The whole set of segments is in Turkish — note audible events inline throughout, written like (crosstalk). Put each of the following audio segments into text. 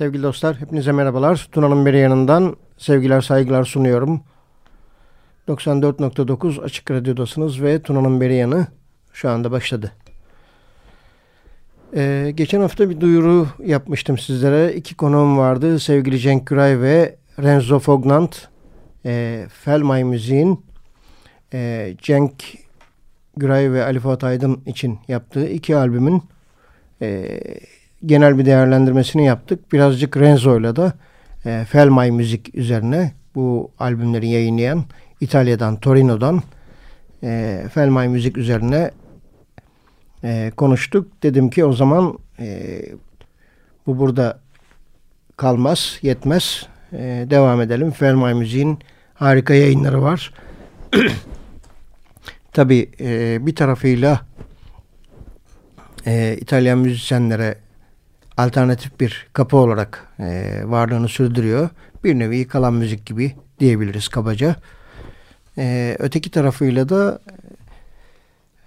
Sevgili dostlar, hepinize merhabalar. Tuna'nın beri yanından sevgiler, saygılar sunuyorum. 94.9 Açık Radyo'dasınız ve Tuna'nın beri yanı şu anda başladı. Ee, geçen hafta bir duyuru yapmıştım sizlere. İki konuğum vardı. Sevgili Cenk Güray ve Renzo Fognant. E, Felmay Müziğin e, Cenk Güray ve Ali Fuat Aydın için yaptığı iki albümün e, genel bir değerlendirmesini yaptık. Birazcık Renzo'yla da e, Felmay Müzik üzerine bu albümleri yayınlayan İtalya'dan, Torino'dan e, Felmay Müzik üzerine e, konuştuk. Dedim ki o zaman e, bu burada kalmaz, yetmez. E, devam edelim. Felmay Müziğin harika yayınları var. (coughs) Tabii e, bir tarafıyla e, İtalyan müzisyenlere alternatif bir kapı olarak e, varlığını sürdürüyor. Bir nevi kalan müzik gibi diyebiliriz kabaca. E, öteki tarafıyla da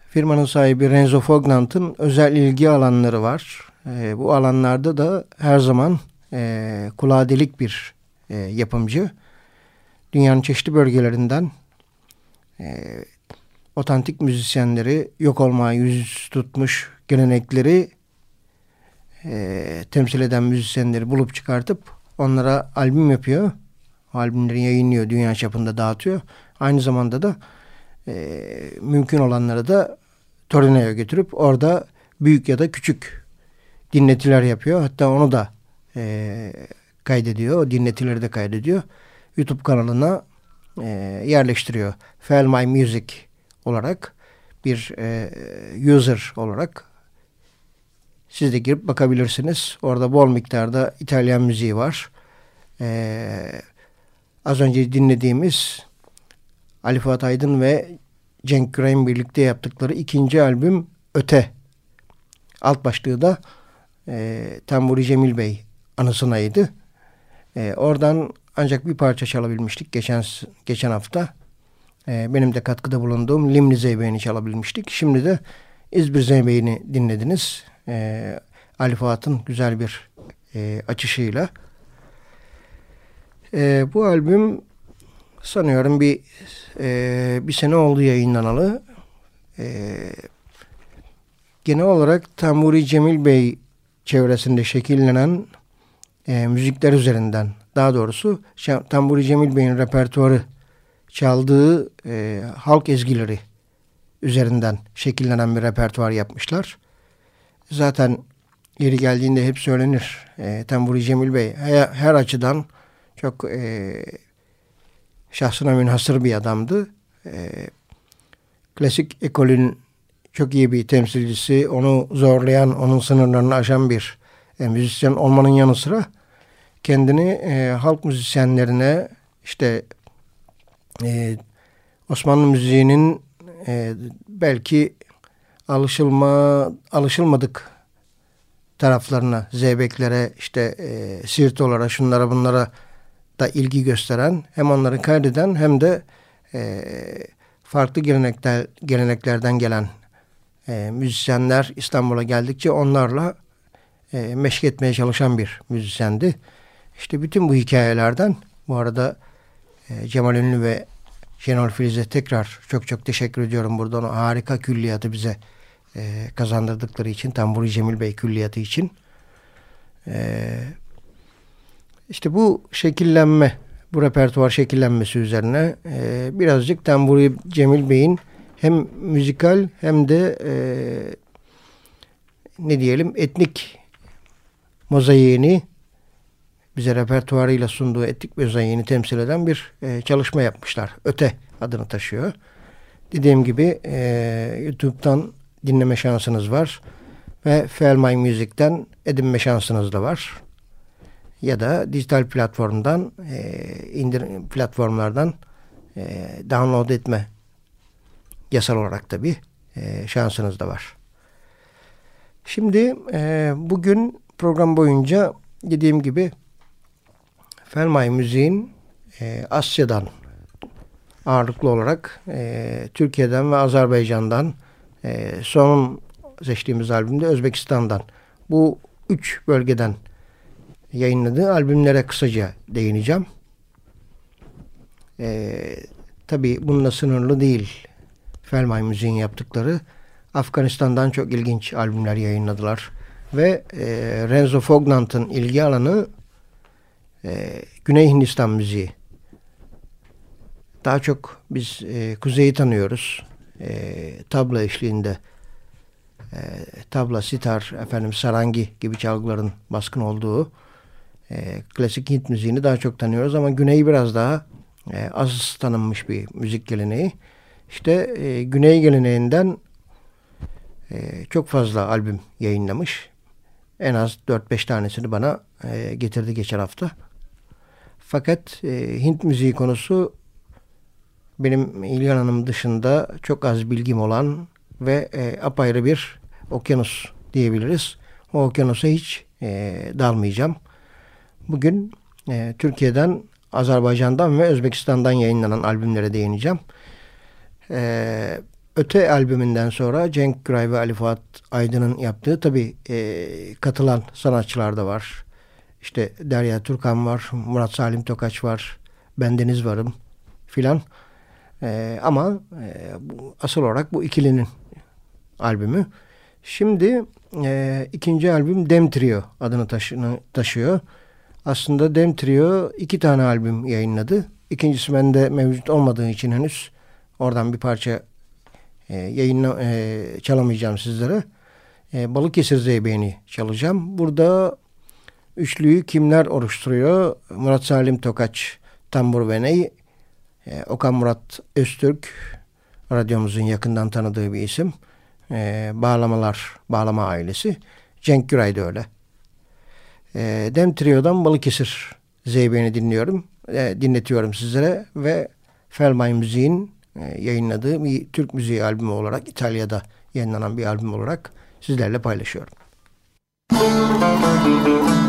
firmanın sahibi Renzo Fognant'ın özel ilgi alanları var. E, bu alanlarda da her zaman e, kulağa delik bir e, yapımcı. Dünyanın çeşitli bölgelerinden e, otantik müzisyenleri yok olmaya yüz tutmuş gelenekleri e, temsil eden müzisyenleri bulup çıkartıp onlara albüm yapıyor. O albümleri yayınlıyor, dünya çapında dağıtıyor. Aynı zamanda da e, mümkün olanları da Torino'ya götürüp orada büyük ya da küçük dinletiler yapıyor. Hatta onu da e, kaydediyor. O dinletileri de kaydediyor. YouTube kanalına e, yerleştiriyor. Fail My Music olarak bir e, user olarak siz de girip bakabilirsiniz. Orada bol miktarda İtalyan müziği var. Ee, az önce dinlediğimiz Ali Fuat Aydın ve Cenk Güray'ın birlikte yaptıkları ikinci albüm Öte. Alt başlığı da e, Tamburi Cemil Bey anısınaydı. E, oradan ancak bir parça çalabilmiştik geçen geçen hafta. E, benim de katkıda bulunduğum Limni Zeybe'ni çalabilmiştik. Şimdi de İzmir Zeybe'ni dinlediniz e, Ali Fuat'ın güzel bir e, açışıyla. E, bu albüm sanıyorum bir e, bir sene oldu yayınlanalı. E, genel olarak Tamburi Cemil Bey çevresinde şekillenen e, müzikler üzerinden daha doğrusu Tamburi Cemil Bey'in repertuarı çaldığı e, halk ezgileri üzerinden şekillenen bir repertuar yapmışlar. Zaten yeri geldiğinde hep söylenir. E, Tamburi Cemil Bey her, her açıdan çok e, şahsına münhasır bir adamdı. E, klasik ekolün çok iyi bir temsilcisi, onu zorlayan, onun sınırlarını aşan bir e, müzisyen olmanın yanı sıra kendini e, halk müzisyenlerine işte e, Osmanlı müziğinin e, belki alışılma alışılmadık taraflarına, zeybeklere, işte e, sirtolara, şunlara bunlara da ilgi gösteren, hem onları kaydeden hem de e, farklı gelenekler, geleneklerden gelen e, müzisyenler İstanbul'a geldikçe onlarla e, meşk etmeye çalışan bir müzisyendi. İşte bütün bu hikayelerden bu arada e, Cemal Ünlü ve Şenol Filiz'e tekrar çok çok teşekkür ediyorum. Buradan o harika külliyatı bize e, kazandırdıkları için Tamburi Cemil Bey külliyatı için. E, işte bu şekillenme bu repertuar şekillenmesi üzerine e, birazcık Tamburi Cemil Bey'in hem müzikal hem de e, ne diyelim etnik mozaiğini bize repertuarıyla sunduğu etnik mozaiğini temsil eden bir e, çalışma yapmışlar. Öte adını taşıyor. Dediğim gibi e, YouTube'dan dinleme şansınız var. Ve Fairmine Music'ten edinme şansınız da var. Ya da dijital platformdan e, indir platformlardan e, download etme yasal olarak tabi e, şansınız da var. Şimdi e, bugün program boyunca dediğim gibi Felmay Müziğin e, Asya'dan ağırlıklı olarak e, Türkiye'den ve Azerbaycan'dan e, son seçtiğimiz albümde Özbekistan'dan. Bu üç bölgeden yayınladığı albümlere kısaca değineceğim. E, Tabi bununla sınırlı değil. Felmay Müziğin yaptıkları. Afganistan'dan çok ilginç albümler yayınladılar. Ve e, Renzo Fognant'ın ilgi alanı e, Güney Hindistan müziği. daha çok biz e, kuzeyi tanıyoruz. E, tabla eşliğinde e, tabla, sitar, efendim sarangi gibi çalgıların baskın olduğu e, klasik Hint müziğini daha çok tanıyoruz ama güneyi biraz daha e, az tanınmış bir müzik geleneği. İşte e, güney geleneğinden e, çok fazla albüm yayınlamış. En az 4-5 tanesini bana e, getirdi geçen hafta. Fakat e, Hint müziği konusu benim İlhan Hanım dışında çok az bilgim olan ve e, apayrı bir okyanus diyebiliriz. O okyanusa hiç e, dalmayacağım. Bugün e, Türkiye'den, Azerbaycan'dan ve Özbekistan'dan yayınlanan albümlere değineceğim. E, Öte albümünden sonra Cenk Güray ve Ali Fuat Aydın'ın yaptığı tabi e, katılan sanatçılar da var. İşte Derya Turkan var, Murat Salim Tokaç var, Bendeniz Varım filan. E, ama e, bu, asıl olarak bu ikilinin albümü. Şimdi e, ikinci albüm Dem Trio adını taşını, taşıyor. Aslında Dem Trio iki tane albüm yayınladı. İkincisi bende mevcut olmadığı için henüz oradan bir parça e, yayınla, e, çalamayacağım sizlere. E, Balıkesir Zeybeğini çalacağım. Burada üçlüyü kimler oluşturuyor? Murat Salim Tokaç, Tambur ve e, Okan Murat Öztürk, radyomuzun yakından tanıdığı bir isim. E, bağlamalar, bağlama ailesi. Cenk Güray da öyle. E, Dem Trio'dan Balıkesir Zeybeğini dinliyorum. E, dinletiyorum sizlere ve Felmay Müziğin e, yayınladığı bir Türk müziği albümü olarak İtalya'da yayınlanan bir albüm olarak sizlerle paylaşıyorum. Müzik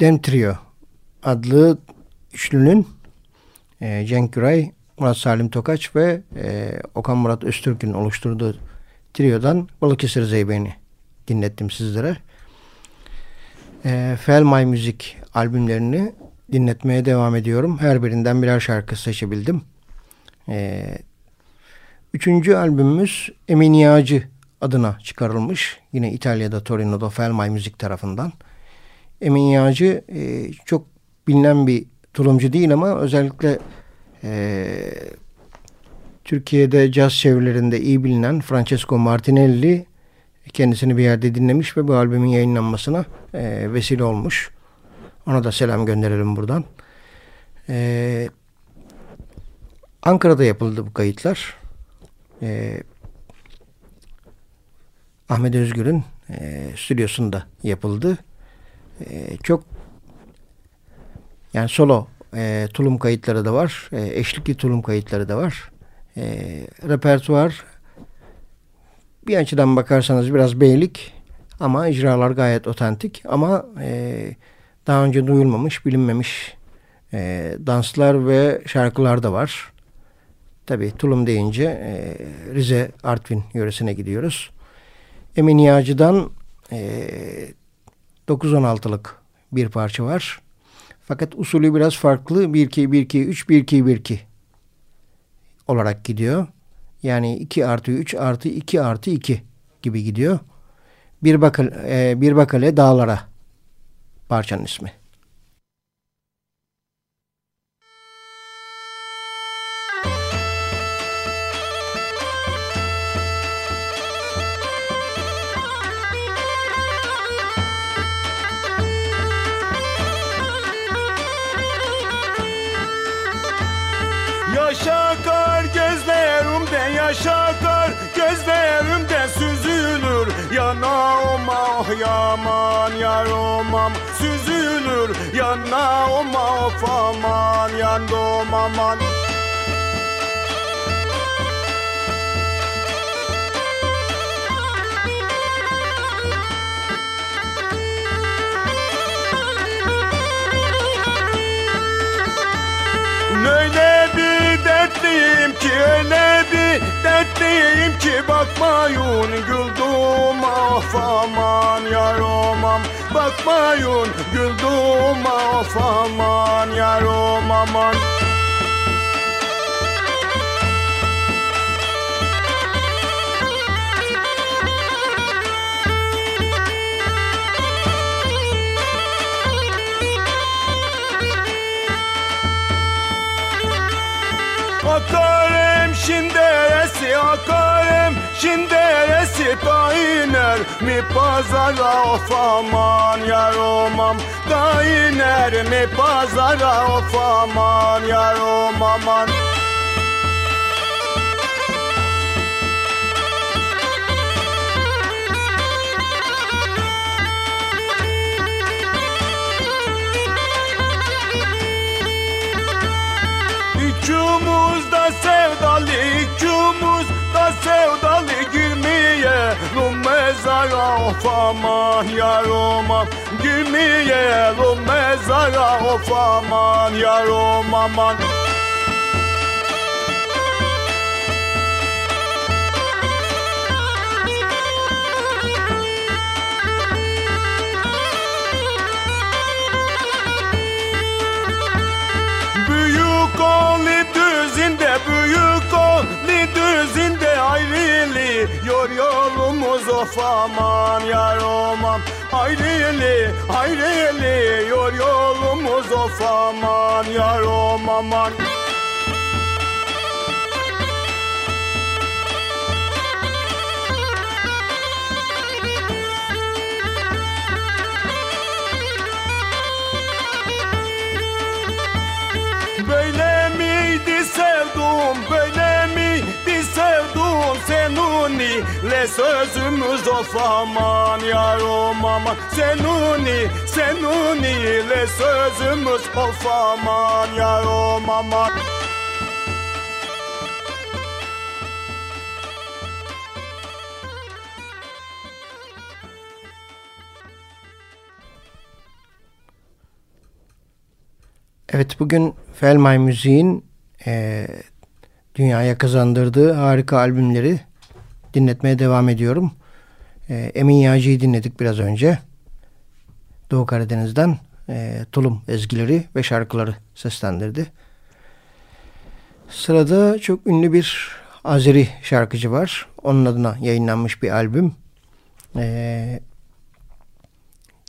Dem adlı üçlünün e, Cenk Güray, Murat Salim Tokaç ve e, Okan Murat Öztürk'ün oluşturduğu triodan Balıkesir Zeybe'ni dinlettim sizlere. E, Felmay Müzik albümlerini dinletmeye devam ediyorum. Her birinden birer şarkı seçebildim. Ee, üçüncü albümümüz Emin Yağcı adına çıkarılmış. Yine İtalya'da Torino'da Felmay Müzik tarafından. Emin Yağcı e, çok bilinen bir tulumcu değil ama özellikle e, Türkiye'de caz çevrelerinde iyi bilinen Francesco Martinelli kendisini bir yerde dinlemiş ve bu albümün yayınlanmasına e, vesile olmuş. Ona da selam gönderelim buradan. E, Ankara'da yapıldı bu kayıtlar. E, Ahmet Özgür'ün e, stüdyosunda yapıldı. E, çok yani solo e, tulum kayıtları da var. E, eşlikli tulum kayıtları da var. E, repertuar bir açıdan bakarsanız biraz beylik ama icralar gayet otantik ama e, daha önce duyulmamış, bilinmemiş e, danslar ve şarkılar da var. Tabi tulum deyince e, Rize Artvin yöresine gidiyoruz. Emin Yağcı'dan e, 9-16'lık bir parça var. Fakat usulü biraz farklı. 1-2-1-2-3, 1-2-1-2 olarak gidiyor. Yani 2 artı 3 artı 2 artı 2 gibi gidiyor. Bir bakale, e, bir bakale dağlara parçanın ismi. Gözlerimde yaşa kar gözlerimde süzülür. Yanağıma oh yaman yaromam süzülür. Yanağıma of aman yandım aman. Öyle bir dertliyim ki öyle bir dertliyim ki bakmayın güldüm of aman yaromam. Bakmayın güldüm of aman yarım aman Akarem şinderesi akarem şinderesi Dainer mi pazara of aman yaromam. Dainer mi pazara of aman yarım aman sevdalı, ikimiz de sevdalı girmeye Lu mezara of aman yaroma Girmeye lu mezara of aman yarom aman büyük oli düzinde ayrılı Yor yolumuz. Of aman yaromam Ayrılı ayrılı yor yolumuz. Of aman yarom aman Böyle le sözümüz of aman yarom aman. Senuni, senuni le sözümüz of aman yarom aman. Evet bugün Felmay Müziğin e, dünyaya kazandırdığı harika albümleri dinletmeye devam ediyorum. E, Emin Yağcı'yı dinledik biraz önce. Doğu Karadeniz'den. e, tulum ezgileri ve şarkıları seslendirdi. Sırada çok ünlü bir Azeri şarkıcı var. Onun adına yayınlanmış bir albüm. Ee,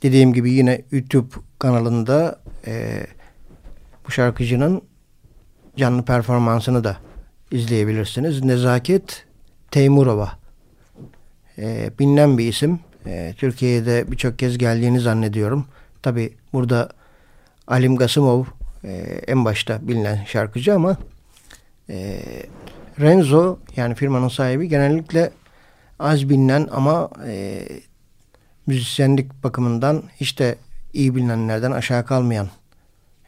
dediğim gibi yine YouTube kanalında e, bu şarkıcının canlı performansını da izleyebilirsiniz. Nezaket Teymurova. Ee, bilinen bir isim. Ee, Türkiye'de birçok kez geldiğini zannediyorum. Tabi burada Alim Gasımov e, en başta bilinen şarkıcı ama e, Renzo yani firmanın sahibi genellikle az bilinen ama e, müzisyenlik bakımından hiç de iyi bilinenlerden aşağı kalmayan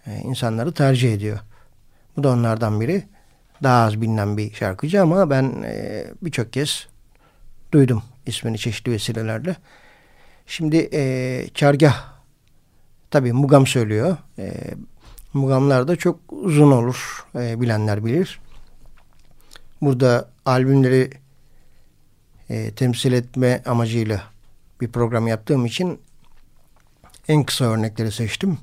e, insanları tercih ediyor. Bu da onlardan biri. Daha az bilinen bir şarkıcı ama ben e, birçok kez duydum ismini çeşitli vesilelerle. Şimdi e, Çargah tabi Mugam söylüyor. E, Mugamlar da çok uzun olur e, bilenler bilir. Burada albümleri e, temsil etme amacıyla bir program yaptığım için en kısa örnekleri seçtim.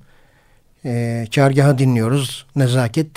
E, Çargahı dinliyoruz Nezaket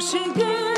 心变。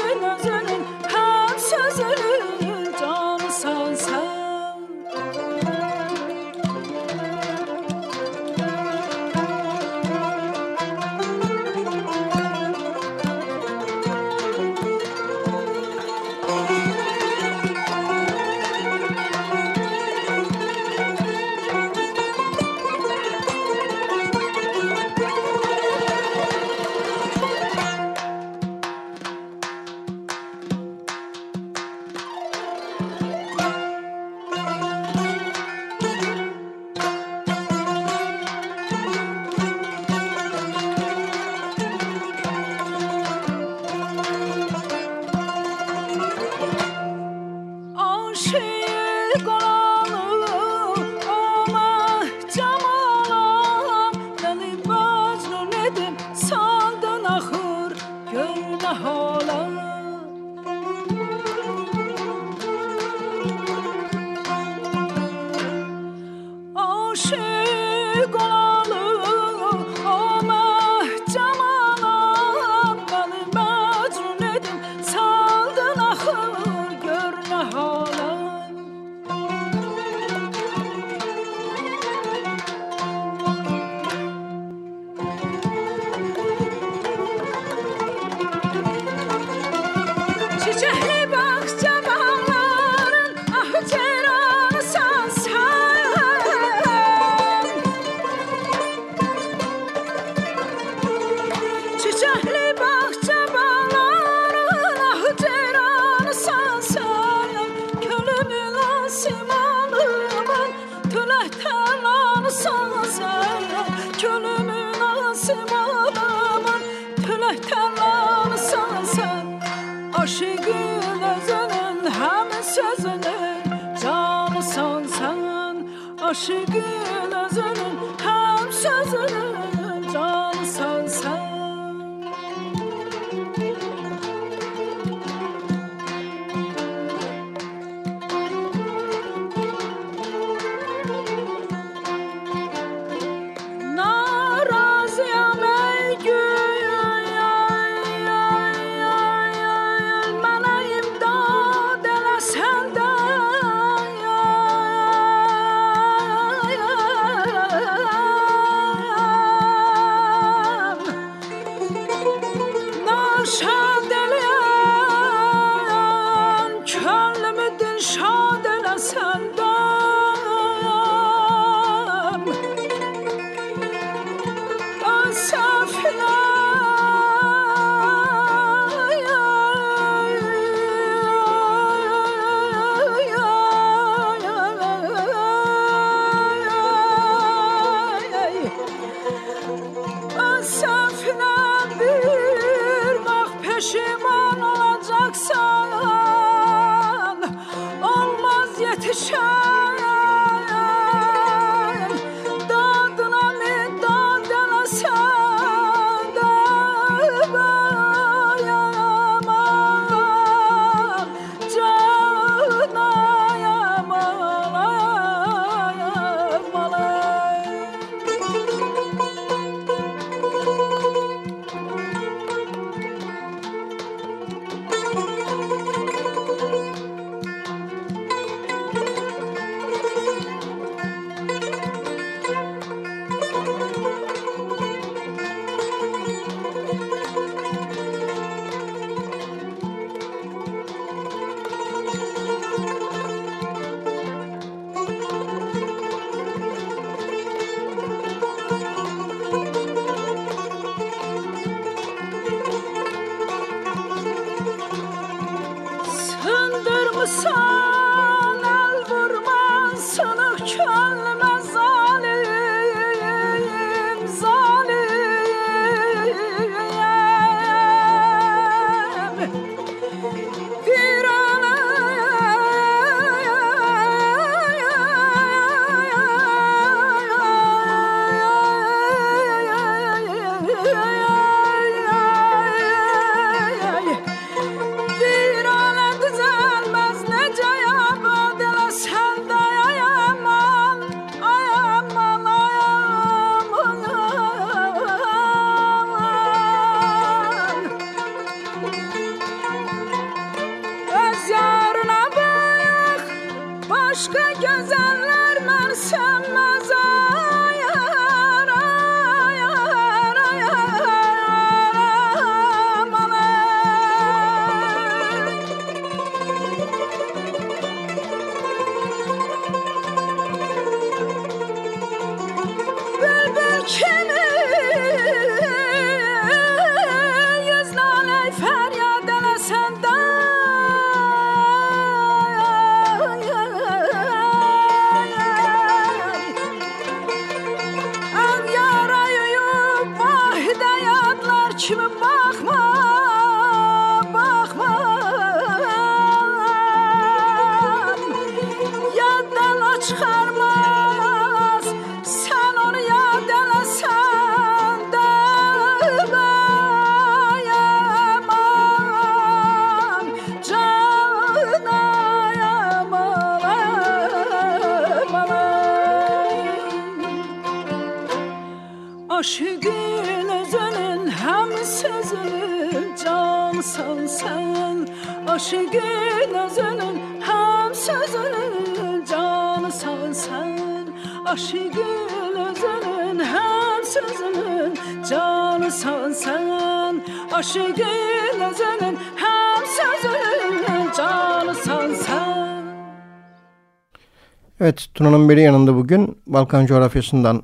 Evet, Tuna'nın biri yanında bugün Balkan coğrafyasından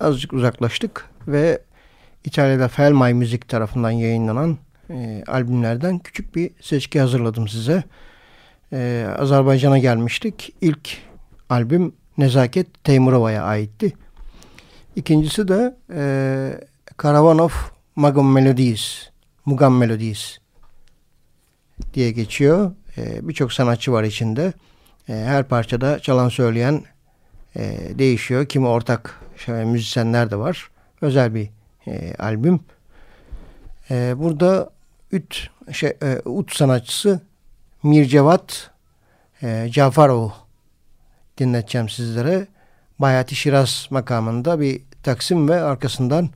azıcık uzaklaştık ve İtalya'da Felmay Müzik tarafından yayınlanan e, albümlerden küçük bir seçki hazırladım size. E, Azerbaycan'a gelmiştik. İlk albüm Nezaket Teymurova'ya aitti. İkincisi de e, Caravan of Magan Melodies, Mugan Melodies diye geçiyor. E, Birçok sanatçı var içinde. E, her parçada çalan söyleyen e, değişiyor. Kimi ortak şöyle, müzisyenler de var. Özel bir e, albüm. E, burada üt şey, e, ut sanatçısı Mircevat e, Cafarov dinleteceğim sizlere. Bayati Şiraz makamında bir taksim ve arkasından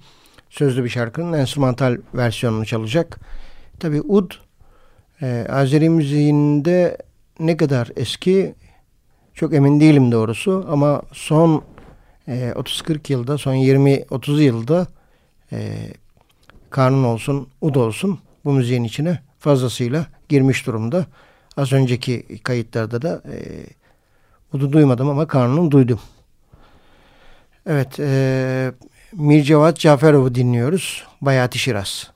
sözlü bir şarkının enstrümantal versiyonunu çalacak. Tabi ud e, Azeri müziğinde ne kadar eski çok emin değilim doğrusu ama son e, 30-40 yılda son 20-30 yılda e, kanun olsun ud olsun bu müziğin içine fazlasıyla girmiş durumda. Az önceki kayıtlarda da e, udu duymadım ama kanunu duydum. Evet, e, Mircevat Caferov'u dinliyoruz. Bayati Şiraz.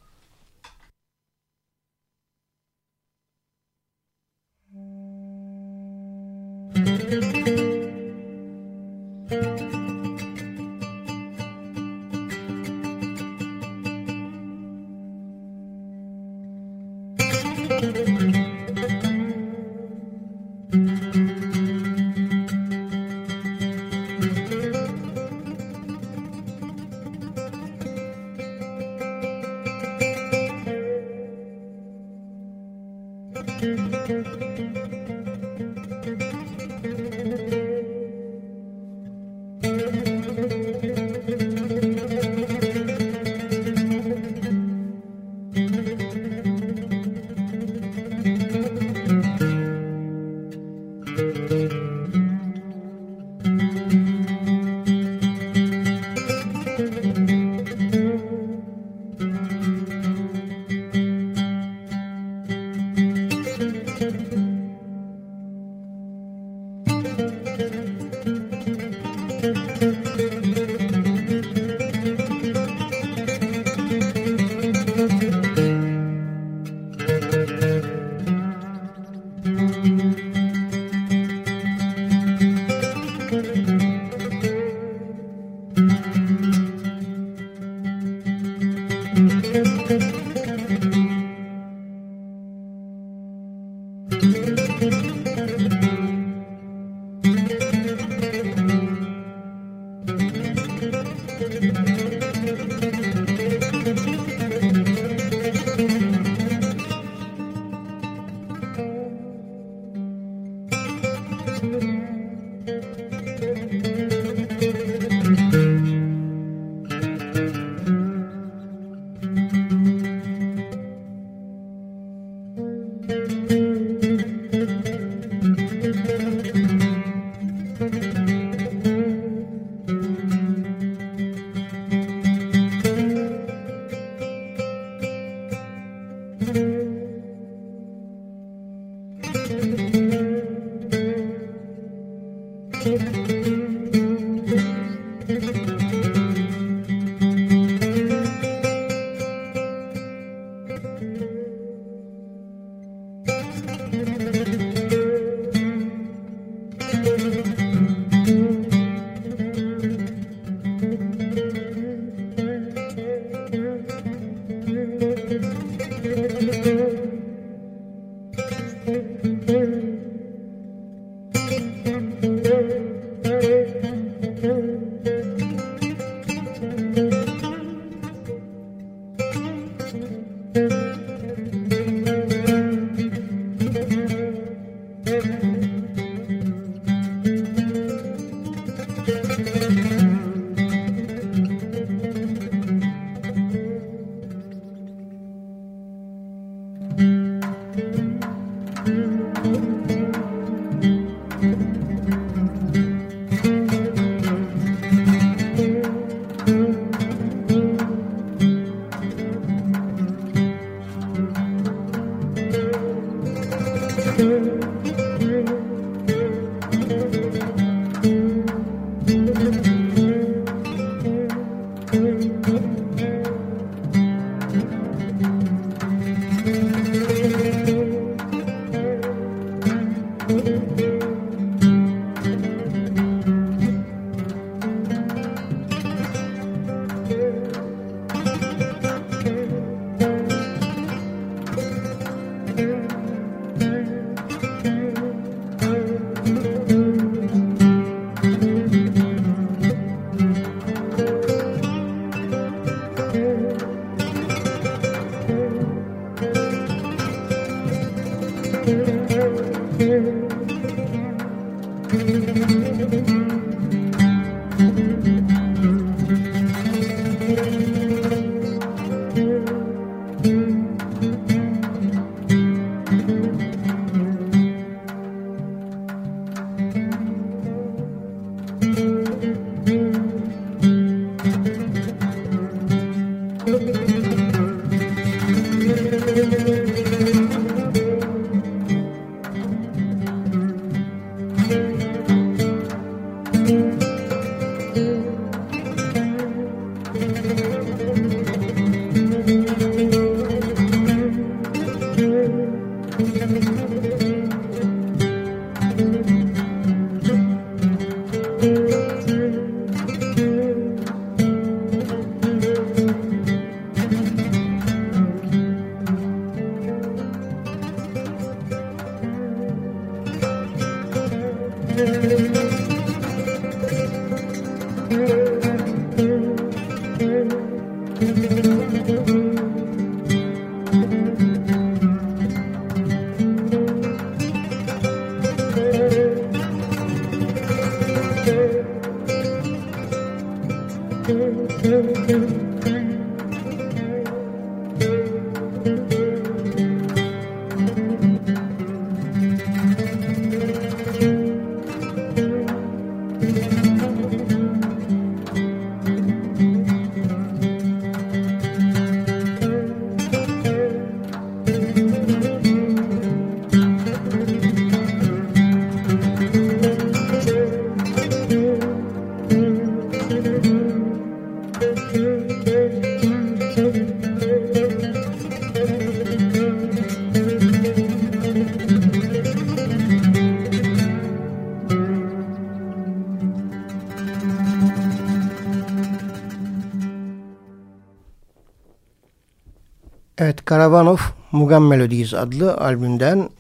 Evet, Karavanov Mugan Melodies adlı albümden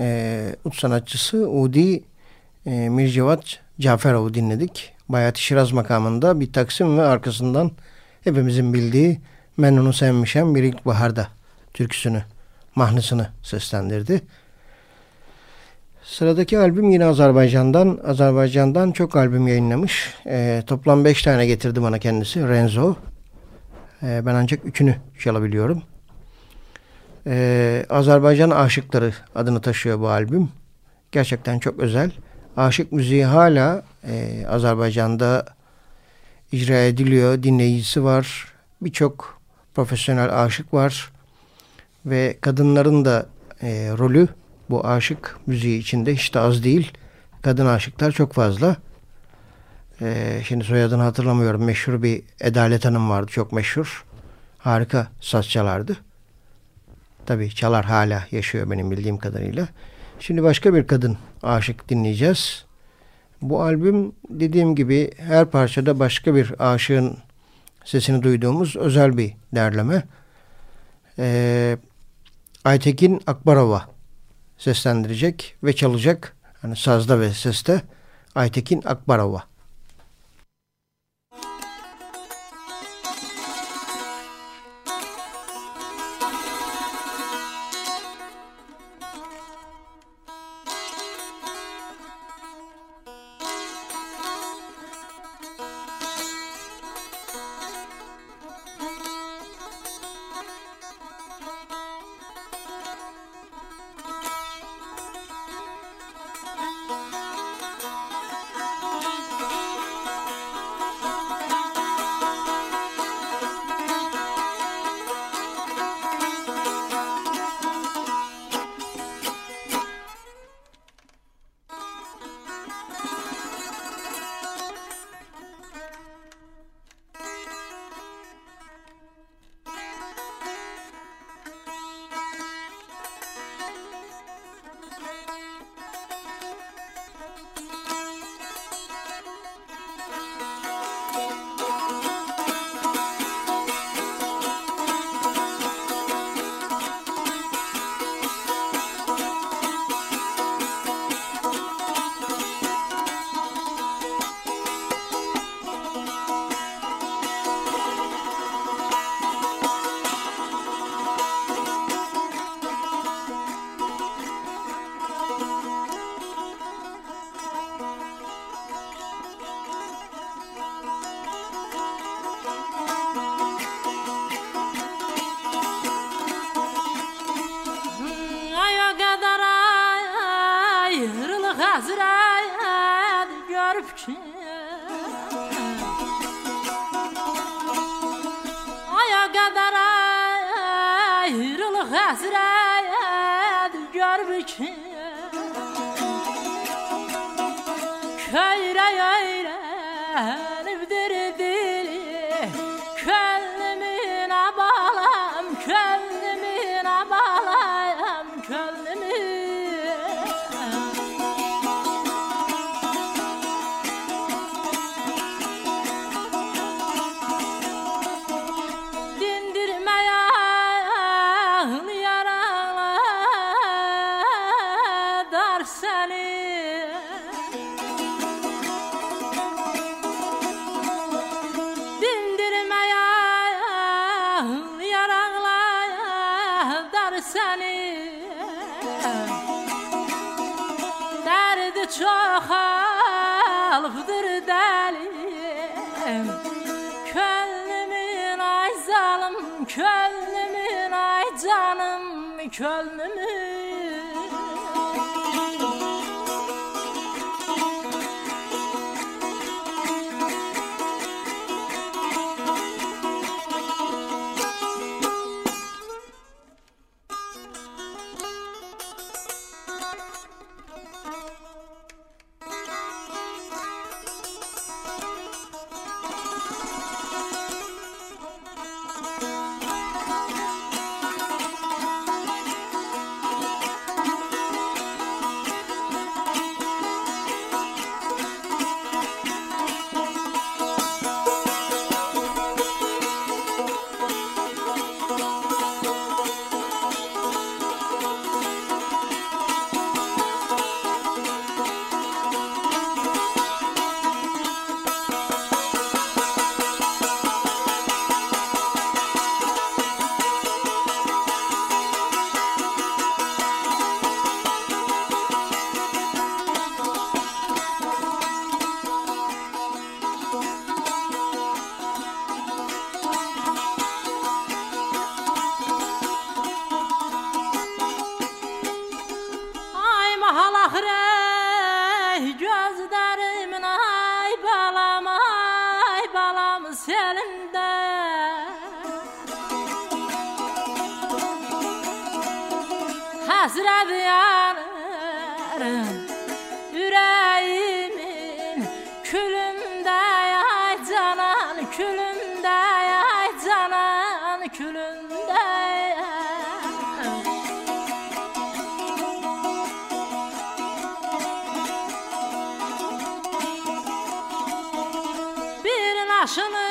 e, ut sanatçısı Udi e, Mircevat Caferov'u dinledik. Bayati Şiraz makamında bir taksim ve arkasından hepimizin bildiği Ben onu sevmişem bir ilkbaharda türküsünü, mahnısını seslendirdi. Sıradaki albüm yine Azerbaycan'dan. Azerbaycan'dan çok albüm yayınlamış. E, toplam 5 tane getirdi bana kendisi. Renzo. E, ben ancak üçünü çalabiliyorum. Ee, Azerbaycan Aşıkları adını taşıyor bu albüm. Gerçekten çok özel. Aşık müziği hala e, Azerbaycan'da icra ediliyor. Dinleyicisi var. Birçok profesyonel aşık var. Ve kadınların da e, rolü bu aşık müziği içinde hiç de az değil. Kadın aşıklar çok fazla. E, şimdi soyadını hatırlamıyorum. Meşhur bir Edalet Hanım vardı. Çok meşhur. Harika saz çalardı. Tabii çalar hala yaşıyor benim bildiğim kadarıyla. Şimdi başka bir kadın aşık dinleyeceğiz. Bu albüm dediğim gibi her parçada başka bir aşığın sesini duyduğumuz özel bir derleme. Ee, Aytekin Akbarova seslendirecek ve çalacak. Hani sazda ve seste Aytekin Akbarova. Hmm. Canım, Bir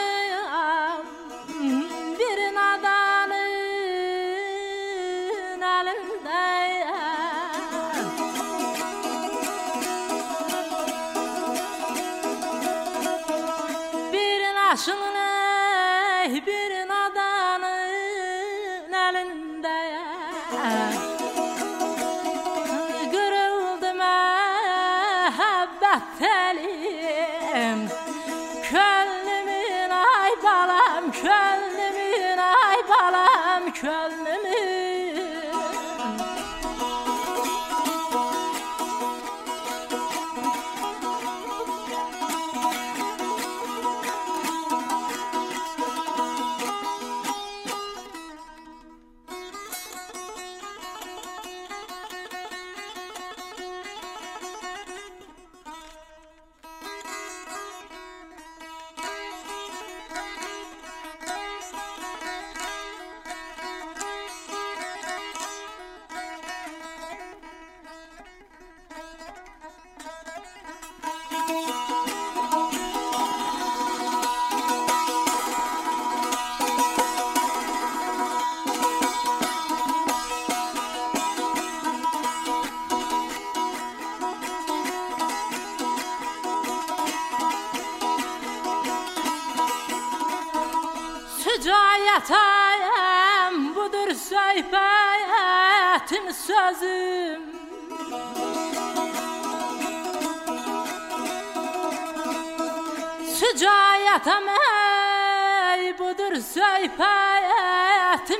Sücayetem ey budur söhbetin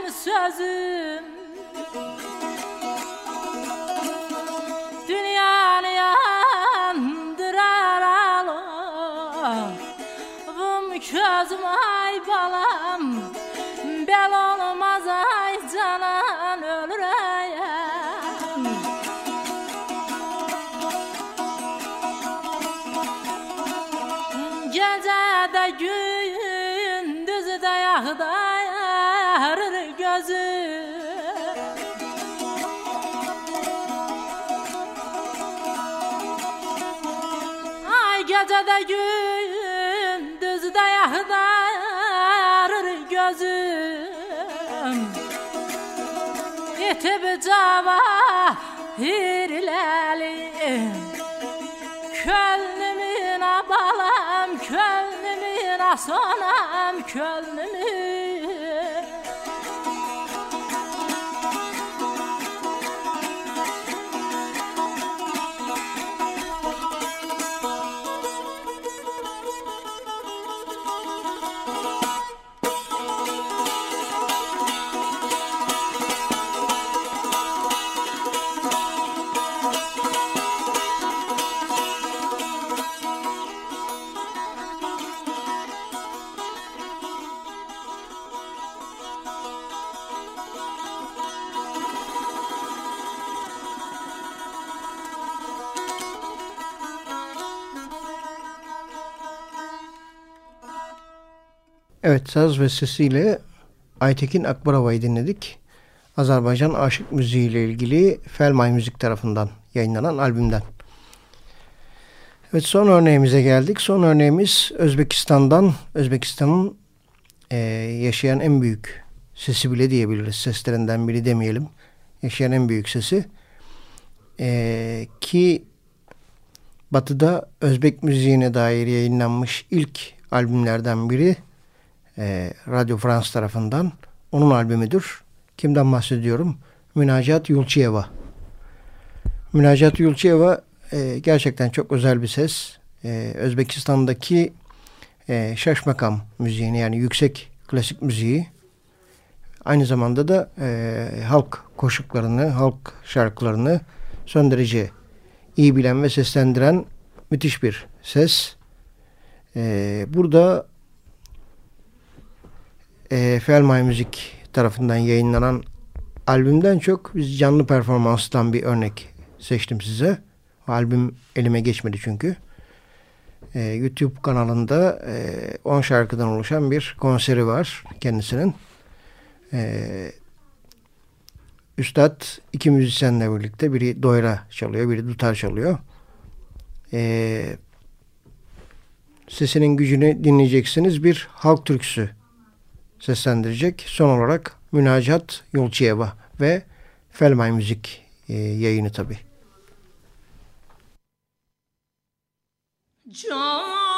sözüm Yetib cavahirleri Könlümün balam, könlümün sonam, könlümün Evet saz ve sesiyle Aytekin Akbarova'yı dinledik. Azerbaycan aşık müziği ile ilgili Felmay Müzik tarafından yayınlanan albümden. Evet son örneğimize geldik. Son örneğimiz Özbekistan'dan. Özbekistan'ın e, yaşayan en büyük sesi bile diyebiliriz. Seslerinden biri demeyelim. Yaşayan en büyük sesi. E, ki Batı'da Özbek müziğine dair yayınlanmış ilk albümlerden biri e, Radio France tarafından. Onun albümüdür. Kimden bahsediyorum? Münacat Yulçiyeva. Münacat Yulçiyeva e, gerçekten çok özel bir ses. E, Özbekistan'daki e, şaşmakam müziğini yani yüksek klasik müziği aynı zamanda da e, halk koşuklarını, halk şarkılarını son derece iyi bilen ve seslendiren müthiş bir ses. E, burada e, Felmay Müzik tarafından yayınlanan albümden çok biz canlı performanstan bir örnek seçtim size. Albüm elime geçmedi çünkü. E, YouTube kanalında 10 e, şarkıdan oluşan bir konseri var kendisinin. E, Üstad iki müzisyenle birlikte biri doyra çalıyor, biri dutar çalıyor. E, sesinin gücünü dinleyeceksiniz. Bir halk türküsü seslendirecek. Son olarak Münacat Yolçiyeva ve Felmay Müzik e, yayını tabi. Can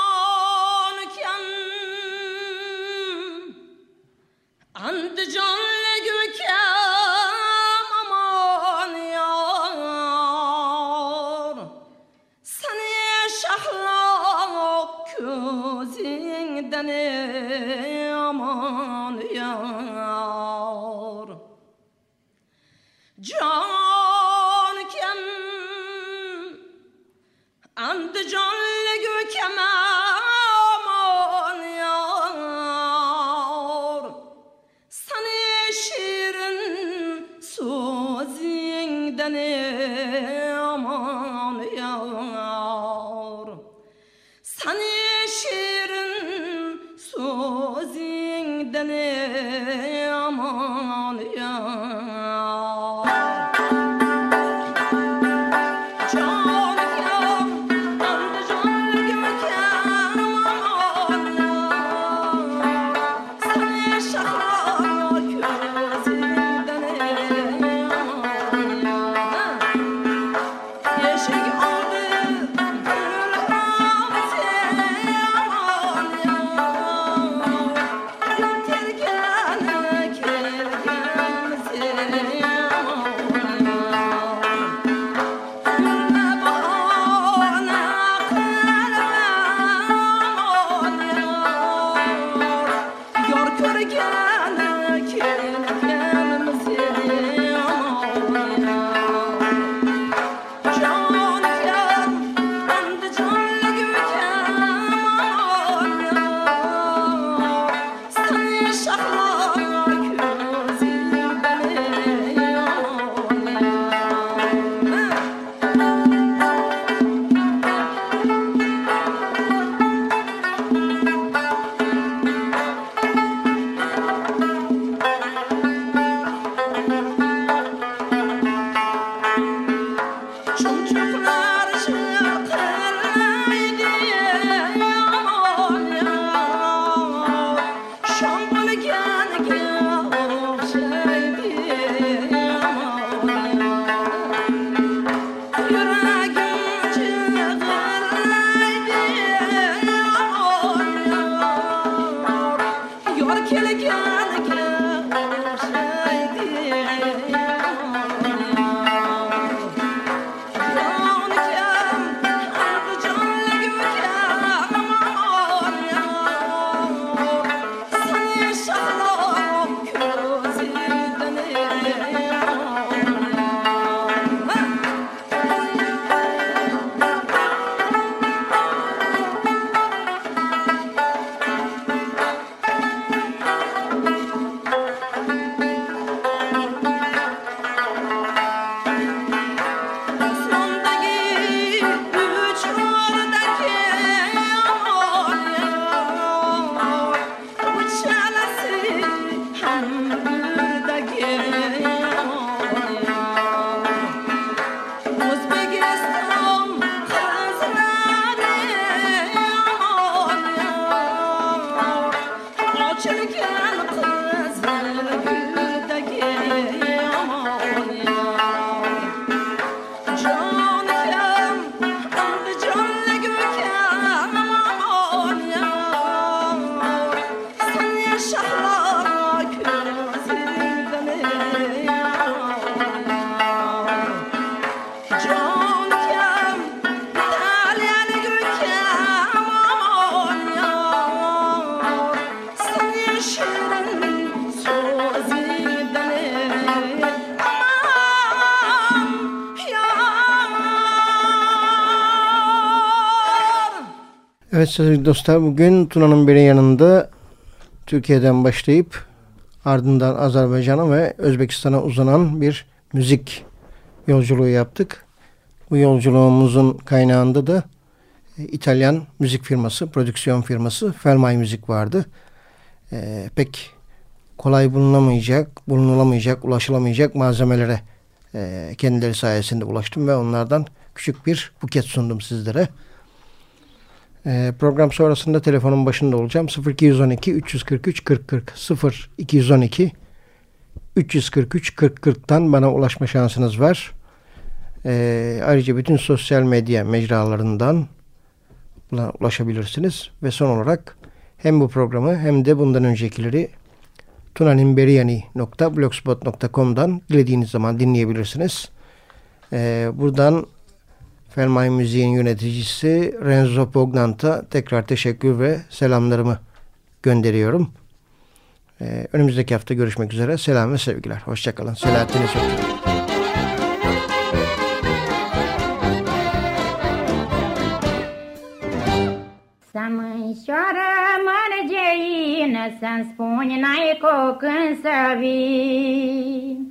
Evet sevgili dostlar bugün Tuna'nın biri yanında Türkiye'den başlayıp ardından Azerbaycan'a ve Özbekistan'a uzanan bir müzik yolculuğu yaptık. Bu yolculuğumuzun kaynağında da e, İtalyan müzik firması, prodüksiyon firması Felmay Müzik vardı. E, pek kolay bulunamayacak, bulunulamayacak, ulaşılamayacak malzemelere e, kendileri sayesinde ulaştım ve onlardan küçük bir buket sundum sizlere. E, program sonrasında telefonun başında olacağım. 0212 343 40 40 0212 343 40 40'tan bana ulaşma şansınız var. E, ayrıca bütün sosyal medya mecralarından buna ulaşabilirsiniz. Ve son olarak hem bu programı hem de bundan öncekileri tunanimberiani.blogspot.com'dan dilediğiniz zaman dinleyebilirsiniz. E, buradan Felmay Müziğin yöneticisi Renzo Pognant'a tekrar teşekkür ve selamlarımı gönderiyorum. Ee, önümüzdeki hafta görüşmek üzere. Selam ve sevgiler. Hoşçakalın. Selahattin Esok. Să mânșoară mărgeină, Să-mi spuni n-ai cu când să vii.